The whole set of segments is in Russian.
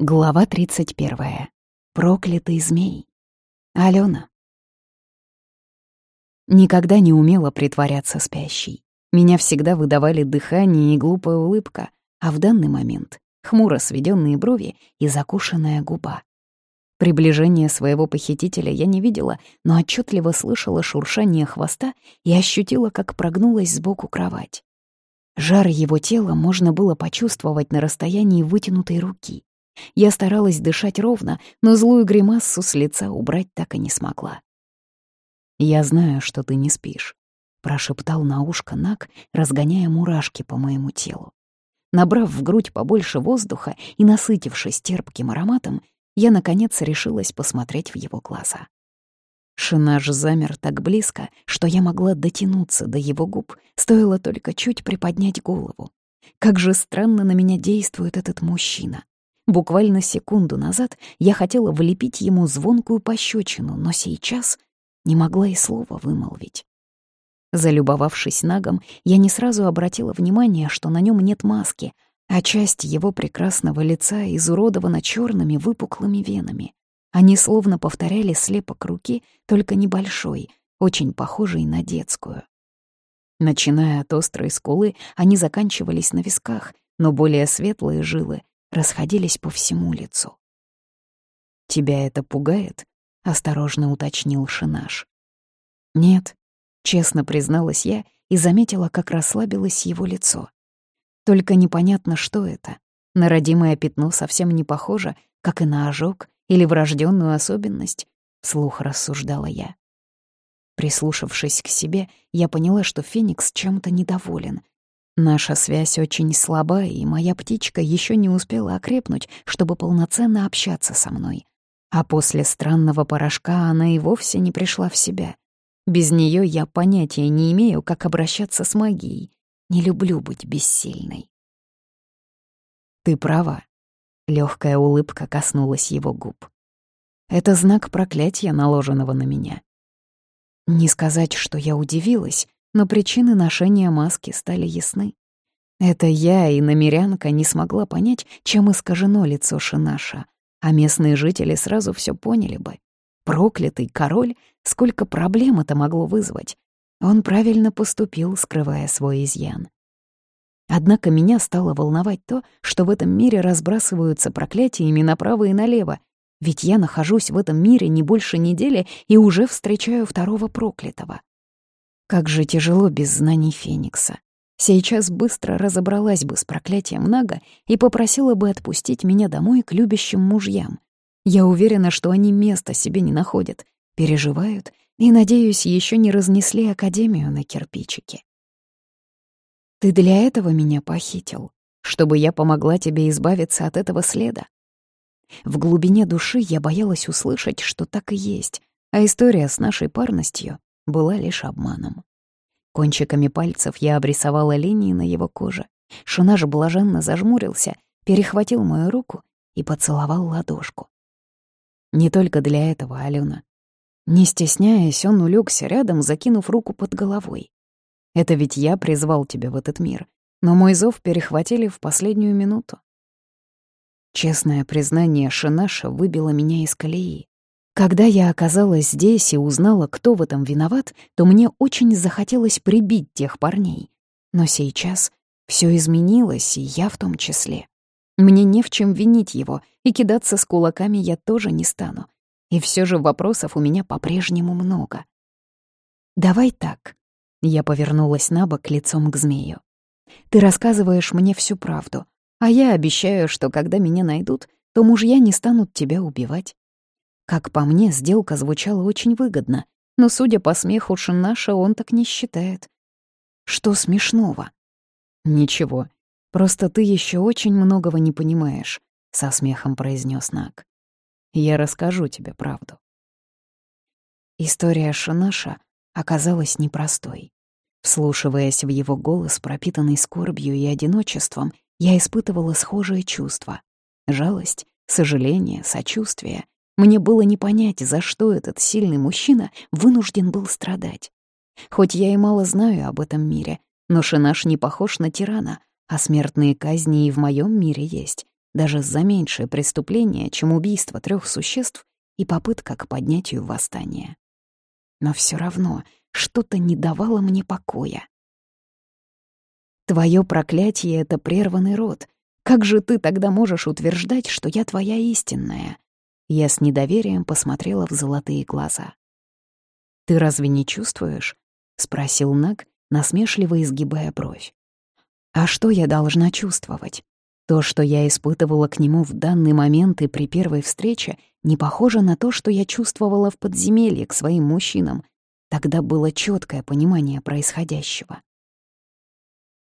Глава 31. Проклятый змей. Алена. Никогда не умела притворяться спящей. Меня всегда выдавали дыхание и глупая улыбка, а в данный момент — хмуро сведенные брови и закушенная губа. Приближение своего похитителя я не видела, но отчетливо слышала шуршание хвоста и ощутила, как прогнулась сбоку кровать. Жар его тела можно было почувствовать на расстоянии вытянутой руки. Я старалась дышать ровно, но злую гримассу с лица убрать так и не смогла. «Я знаю, что ты не спишь», — прошептал на ушко Нак, разгоняя мурашки по моему телу. Набрав в грудь побольше воздуха и насытившись терпким ароматом, я, наконец, решилась посмотреть в его глаза. Шинаж замер так близко, что я могла дотянуться до его губ, стоило только чуть приподнять голову. Как же странно на меня действует этот мужчина. Буквально секунду назад я хотела влепить ему звонкую пощечину, но сейчас не могла и слова вымолвить. Залюбовавшись нагом, я не сразу обратила внимание, что на нем нет маски, а часть его прекрасного лица изуродована черными выпуклыми венами. Они словно повторяли слепок руки, только небольшой, очень похожий на детскую. Начиная от острой скулы, они заканчивались на висках, но более светлые жилы расходились по всему лицу. «Тебя это пугает?» — осторожно уточнил Шинаш. «Нет», — честно призналась я и заметила, как расслабилось его лицо. Только непонятно, что это. На родимое пятно совсем не похоже, как и на ожог или врожденную особенность, слух рассуждала я. Прислушавшись к себе, я поняла, что Феникс чем-то недоволен — Наша связь очень слаба, и моя птичка еще не успела окрепнуть, чтобы полноценно общаться со мной. А после странного порошка она и вовсе не пришла в себя. Без нее я понятия не имею, как обращаться с магией. Не люблю быть бессильной. Ты права. Легкая улыбка коснулась его губ. Это знак проклятия, наложенного на меня. Не сказать, что я удивилась, но причины ношения маски стали ясны. Это я и намерянка не смогла понять, чем искажено лицо Шинаша, а местные жители сразу все поняли бы. Проклятый король, сколько проблем это могло вызвать. Он правильно поступил, скрывая свой изъян. Однако меня стало волновать то, что в этом мире разбрасываются проклятиями направо и налево, ведь я нахожусь в этом мире не больше недели и уже встречаю второго проклятого. Как же тяжело без знаний Феникса. Сейчас быстро разобралась бы с проклятием Нага и попросила бы отпустить меня домой к любящим мужьям. Я уверена, что они места себе не находят, переживают и, надеюсь, еще не разнесли Академию на кирпичики. Ты для этого меня похитил, чтобы я помогла тебе избавиться от этого следа. В глубине души я боялась услышать, что так и есть, а история с нашей парностью была лишь обманом. Кончиками пальцев я обрисовала линии на его коже. Шинаж блаженно зажмурился, перехватил мою руку и поцеловал ладошку. Не только для этого, Алена. Не стесняясь, он улегся рядом, закинув руку под головой. Это ведь я призвал тебя в этот мир, но мой зов перехватили в последнюю минуту. Честное признание Шинаша выбило меня из колеи. Когда я оказалась здесь и узнала, кто в этом виноват, то мне очень захотелось прибить тех парней. Но сейчас все изменилось, и я в том числе. Мне не в чем винить его, и кидаться с кулаками я тоже не стану. И все же вопросов у меня по-прежнему много. «Давай так». Я повернулась на бок лицом к змею. «Ты рассказываешь мне всю правду, а я обещаю, что когда меня найдут, то мужья не станут тебя убивать. Как по мне, сделка звучала очень выгодно, но, судя по смеху Шинаша, он так не считает. Что смешного? Ничего, просто ты еще очень многого не понимаешь, со смехом произнес Нак. Я расскажу тебе правду. История Шинаша оказалась непростой. Вслушиваясь в его голос, пропитанный скорбью и одиночеством, я испытывала схожие чувства — жалость, сожаление, сочувствие мне было не понять, за что этот сильный мужчина вынужден был страдать. Хоть я и мало знаю об этом мире, но Шинаш не похож на тирана, а смертные казни и в моем мире есть. даже за меньшее преступление, чем убийство трех существ и попытка к поднятию восстания. Но все равно что-то не давало мне покоя. Твое проклятие — это прерванный род. Как же ты тогда можешь утверждать, что я твоя истинная? Я с недоверием посмотрела в золотые глаза. «Ты разве не чувствуешь?» — спросил Наг, насмешливо изгибая бровь. «А что я должна чувствовать? То, что я испытывала к нему в данный момент и при первой встрече, не похоже на то, что я чувствовала в подземелье к своим мужчинам. Тогда было четкое понимание происходящего.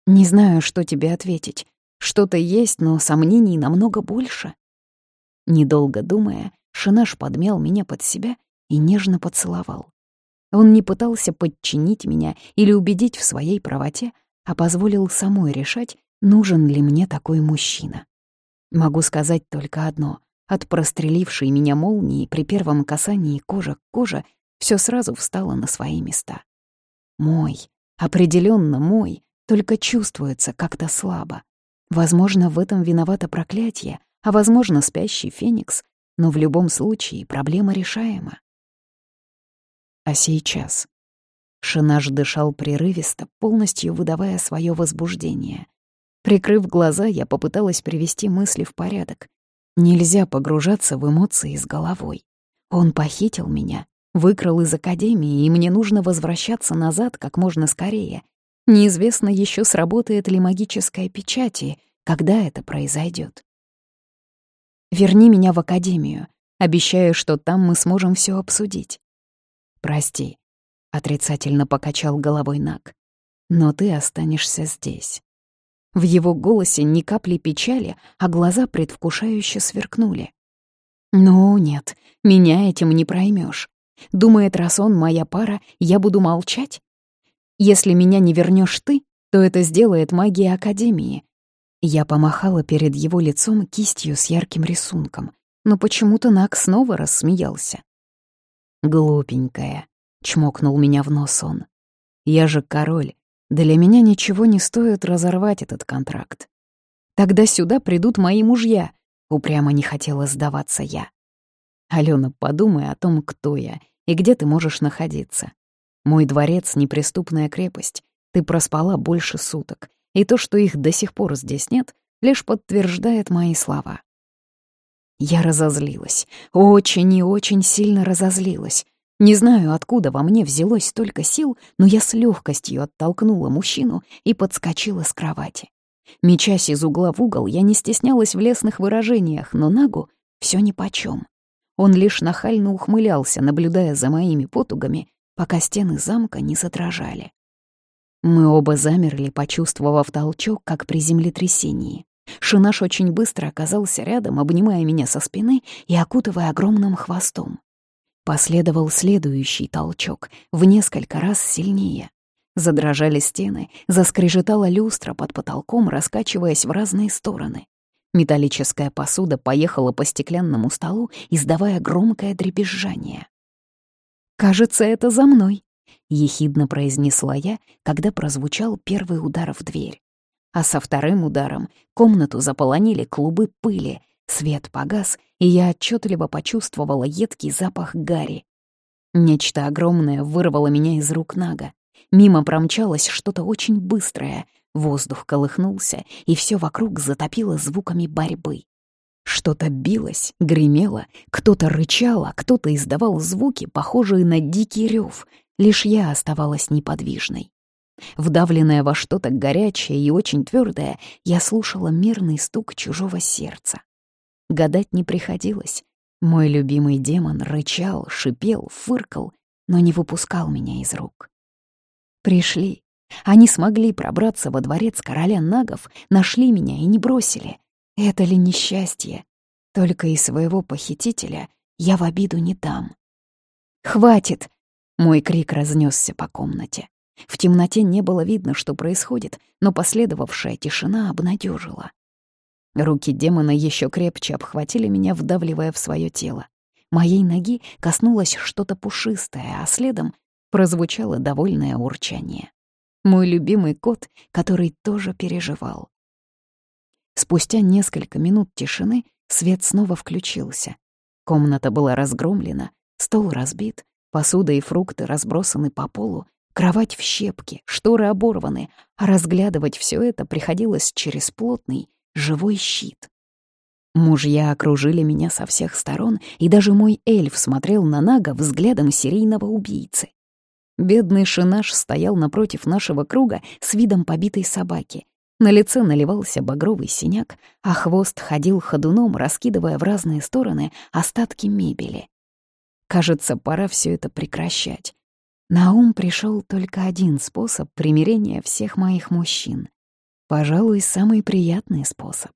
Не знаю, что тебе ответить. Что-то есть, но сомнений намного больше. Недолго думая, Шинаш подмял меня под себя и нежно поцеловал. Он не пытался подчинить меня или убедить в своей правоте, а позволил самой решать, нужен ли мне такой мужчина. Могу сказать только одно. От прострелившей меня молнии при первом касании кожа к коже все сразу встало на свои места. Мой, определенно мой, только чувствуется как-то слабо. Возможно, в этом виновато проклятие, а, возможно, спящий феникс, но в любом случае проблема решаема. А сейчас? Шинаш дышал прерывисто, полностью выдавая свое возбуждение. Прикрыв глаза, я попыталась привести мысли в порядок. Нельзя погружаться в эмоции с головой. Он похитил меня, выкрал из академии, и мне нужно возвращаться назад как можно скорее. Неизвестно еще, сработает ли магическая печать и когда это произойдет. Верни меня в академию. Обещаю, что там мы сможем все обсудить. Прости, отрицательно покачал головой Нак. Но ты останешься здесь. В его голосе ни капли печали, а глаза предвкушающе сверкнули. «Ну нет, меня этим не проймешь. Думает, раз он моя пара, я буду молчать? Если меня не вернешь ты, то это сделает магия Академии, я помахала перед его лицом кистью с ярким рисунком, но почему-то Нак снова рассмеялся. «Глупенькая», — чмокнул меня в нос он. «Я же король. Для меня ничего не стоит разорвать этот контракт. Тогда сюда придут мои мужья», — упрямо не хотела сдаваться я. «Алена, подумай о том, кто я и где ты можешь находиться. Мой дворец — неприступная крепость. Ты проспала больше суток, и то, что их до сих пор здесь нет, лишь подтверждает мои слова. Я разозлилась, очень и очень сильно разозлилась. Не знаю, откуда во мне взялось столько сил, но я с легкостью оттолкнула мужчину и подскочила с кровати. Мечась из угла в угол, я не стеснялась в лесных выражениях, но Нагу все нипочем. Он лишь нахально ухмылялся, наблюдая за моими потугами, пока стены замка не задрожали. Мы оба замерли, почувствовав толчок, как при землетрясении. Шинаш очень быстро оказался рядом, обнимая меня со спины и окутывая огромным хвостом. Последовал следующий толчок, в несколько раз сильнее. Задрожали стены, заскрежетала люстра под потолком, раскачиваясь в разные стороны. Металлическая посуда поехала по стеклянному столу, издавая громкое дребезжание. «Кажется, это за мной», ехидно произнесла я, когда прозвучал первый удар в дверь. А со вторым ударом комнату заполонили клубы пыли, свет погас, и я отчетливо почувствовала едкий запах гари. Нечто огромное вырвало меня из рук Нага. Мимо промчалось что-то очень быстрое, воздух колыхнулся, и все вокруг затопило звуками борьбы. Что-то билось, гремело, кто-то рычал, а кто-то издавал звуки, похожие на дикий рев, Лишь я оставалась неподвижной. Вдавленная во что-то горячее и очень твердое, я слушала мерный стук чужого сердца. Гадать не приходилось. Мой любимый демон рычал, шипел, фыркал, но не выпускал меня из рук. Пришли. Они смогли пробраться во дворец короля нагов, нашли меня и не бросили. Это ли несчастье? Только и своего похитителя я в обиду не дам. «Хватит!» Мой крик разнесся по комнате. В темноте не было видно, что происходит, но последовавшая тишина обнадежила. Руки демона еще крепче обхватили меня, вдавливая в свое тело. Моей ноги коснулось что-то пушистое, а следом прозвучало довольное урчание. Мой любимый кот, который тоже переживал. Спустя несколько минут тишины свет снова включился. Комната была разгромлена, стол разбит, посуда и фрукты разбросаны по полу, кровать в щепки, шторы оборваны, а разглядывать все это приходилось через плотный, живой щит. Мужья окружили меня со всех сторон, и даже мой эльф смотрел на Нага взглядом серийного убийцы. Бедный шинаш стоял напротив нашего круга с видом побитой собаки. На лице наливался багровый синяк, а хвост ходил ходуном, раскидывая в разные стороны остатки мебели. Кажется, пора все это прекращать. На ум пришел только один способ примирения всех моих мужчин. Пожалуй, самый приятный способ.